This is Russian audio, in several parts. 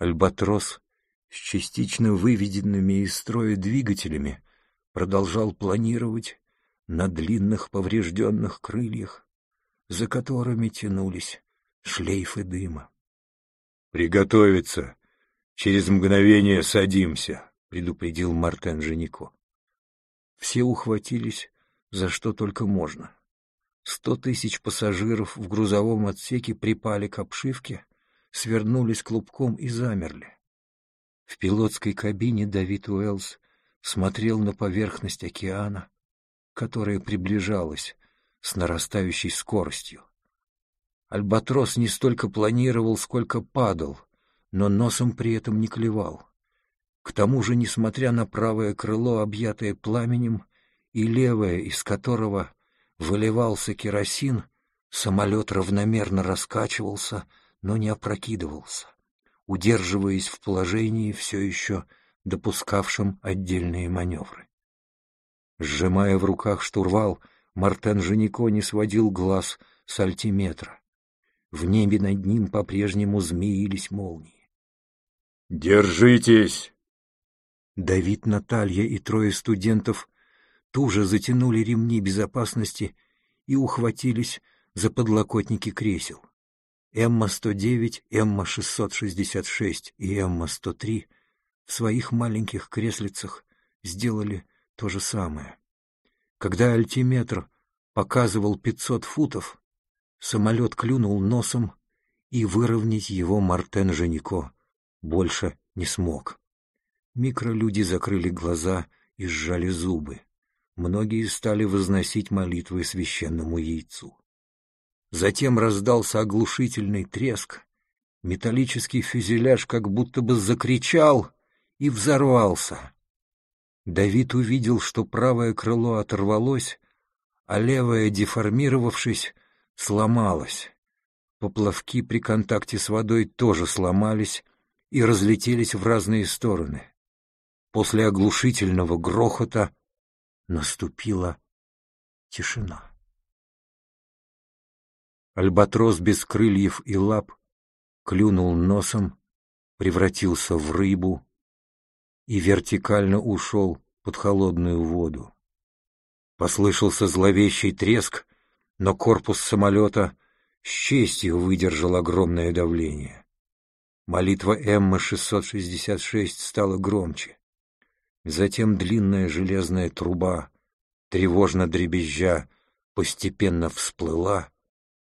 Альбатрос с частично выведенными из строя двигателями продолжал планировать на длинных поврежденных крыльях, за которыми тянулись шлейфы дыма. «Приготовиться! Через мгновение садимся!» — предупредил Мартен Женико. Все ухватились за что только можно. Сто тысяч пассажиров в грузовом отсеке припали к обшивке, свернулись клубком и замерли. В пилотской кабине Давид Уэллс смотрел на поверхность океана, которая приближалась с нарастающей скоростью. Альбатрос не столько планировал, сколько падал, но носом при этом не клевал. К тому же, несмотря на правое крыло, объятое пламенем, и левое, из которого выливался керосин, самолет равномерно раскачивался, но не опрокидывался, удерживаясь в положении все еще допускавшем отдельные маневры. Сжимая в руках штурвал, Мартен Женико не сводил глаз с альтиметра. В небе над ним по-прежнему змеились молнии. «Держитесь!» Давид, Наталья и трое студентов туже затянули ремни безопасности и ухватились за подлокотники кресел. Эмма-109, Эмма-666 и Эмма-103 в своих маленьких креслицах сделали то же самое. Когда альтиметр показывал 500 футов, самолет клюнул носом, и выровнять его Мартен Женико больше не смог. Микролюди закрыли глаза и сжали зубы. Многие стали возносить молитвы священному яйцу. Затем раздался оглушительный треск, металлический фюзеляж как будто бы закричал и взорвался. Давид увидел, что правое крыло оторвалось, а левое, деформировавшись, сломалось. Поплавки при контакте с водой тоже сломались и разлетелись в разные стороны. После оглушительного грохота наступила тишина. Альбатрос без крыльев и лап клюнул носом, превратился в рыбу и вертикально ушел под холодную воду. Послышался зловещий треск, но корпус самолета с честью выдержал огромное давление. Молитва Эммы-666 стала громче. Затем длинная железная труба, тревожно дребезжа, постепенно всплыла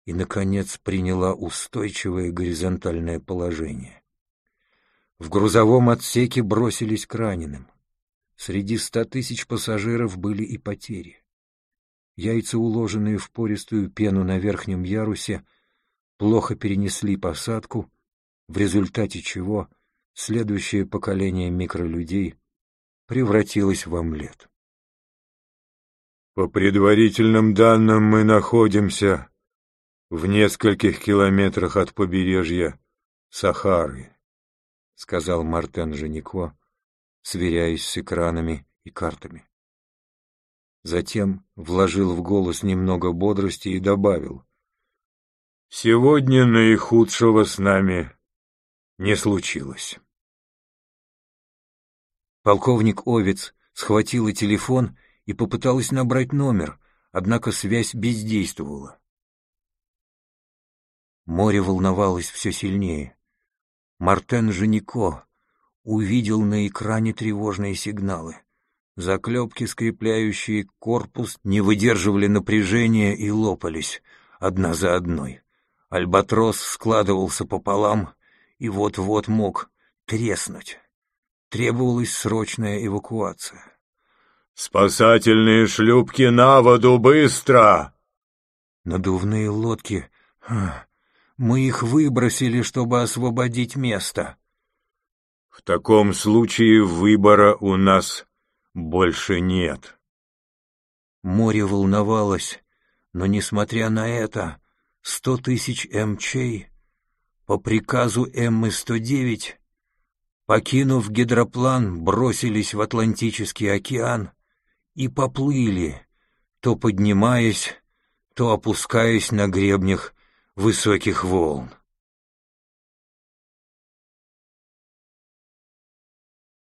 и, наконец, приняла устойчивое горизонтальное положение. В грузовом отсеке бросились к раненым. Среди ста тысяч пассажиров были и потери. Яйца, уложенные в пористую пену на верхнем ярусе, плохо перенесли посадку, в результате чего следующее поколение микролюдей превратилась в омлет. По предварительным данным, мы находимся в нескольких километрах от побережья Сахары, сказал Мартен Женико, сверяясь с экранами и картами. Затем вложил в голос немного бодрости и добавил. «Сегодня наихудшего с нами не случилось». Полковник Овец схватила телефон и попыталась набрать номер, однако связь бездействовала. Море волновалось все сильнее. Мартен Женико увидел на экране тревожные сигналы. Заклепки, скрепляющие корпус, не выдерживали напряжения и лопались, одна за одной. Альбатрос складывался пополам и вот-вот мог треснуть. Требовалась срочная эвакуация. «Спасательные шлюпки на воду, быстро!» Надувные лодки... Мы их выбросили, чтобы освободить место. В таком случае выбора у нас больше нет. Море волновалось, но, несмотря на это, сто тысяч МЧ по приказу М-109 покинув гидроплан, бросились в Атлантический океан и поплыли, то поднимаясь, то опускаясь на гребнях высоких волн.